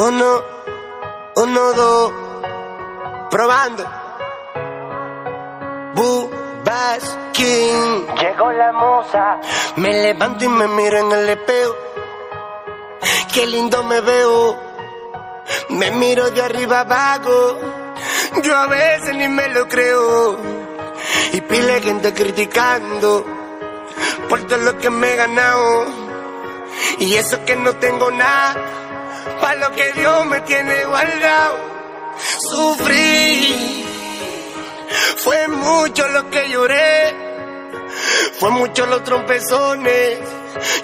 Uno, uno, dos, probando. Bass King. Llegó la moza. Me levanto y me miro en el espejo. Qué lindo me veo. Me miro de arriba abajo. Yo a veces ni me lo creo. Y pile gente criticando por todo lo que me he ganado. Y eso que no tengo nada, para lo que Dios me tiene guardado. Sufrí, fue mucho lo que lloré, fue mucho los trompezones.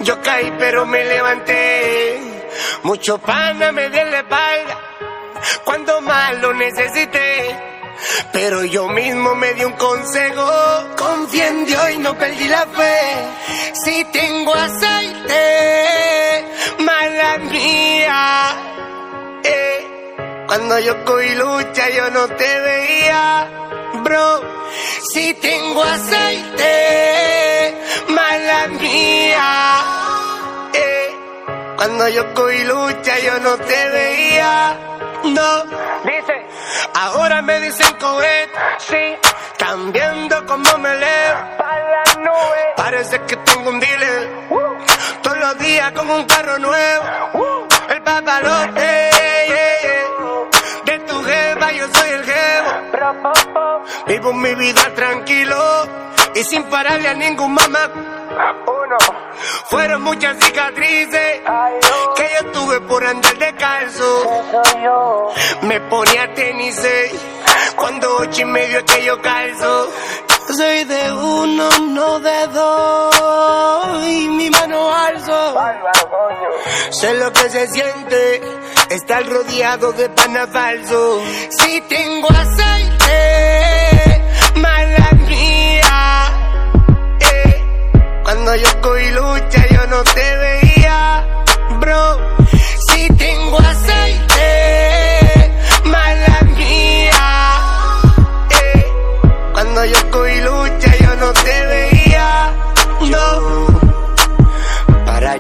Yo caí pero me levanté, mucho pana me dio la espalda cuando más lo necesité. Pero yo mismo me di un consejo, confía en Dios y no perdí la fe. Si tengo aceite, cuando yo cogí lucha yo no te veía, bro. Si tengo aceite, mala mía. Eh, cuando yo cogí lucha yo no te veía, no. Dice, Ahora me dicen cohet, sí, están viendo cómo me leo. pa' la nube. Parece que tengo un dealer, todos los días con un carro nuevo. Uh, El papalote, Vivo mi vida tranquilo y sin pararle a ningún mamá. Fueron muchas cicatrices que yo tuve por andar descalzo. Me ponía tenis cuando ocho y medio que yo calzo. Yo soy de uno, no de dos, y mi mano alzo. Sé lo que se siente estar rodeado de pana falso. Si tengo aceite, mala mía. Eh, cuando yo cogí lucha yo no te veía, bro.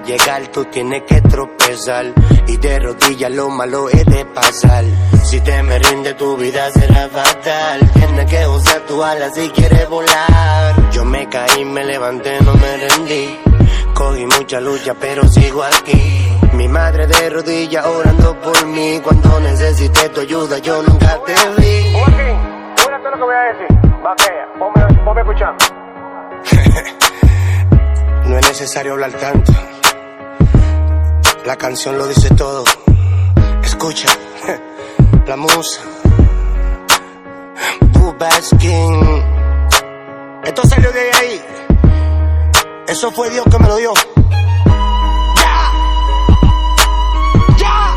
Llegar tú tienes que tropezar y de rodillas lo malo es de pasar. Si te me rinde tu vida será fatal. Tienes que usar tu ala si quieres volar. Yo me caí, me levanté, no me rendí. Cogí mucha lucha pero sigo aquí. Mi madre de rodillas orando por mí. Cuando necesité tu ayuda yo nunca te vi. Joaquín, fíjate lo que voy a decir. Ponme, ponme escuchando. No es necesario hablar tanto. La canción lo dice todo. Escucha, la musa. Skin. Esto salió de ahí. Eso fue Dios que me lo dio. Ya. Ya.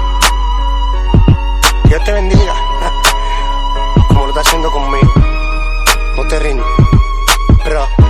Dios te bendiga. Como lo está haciendo conmigo. No te rindas. Pero.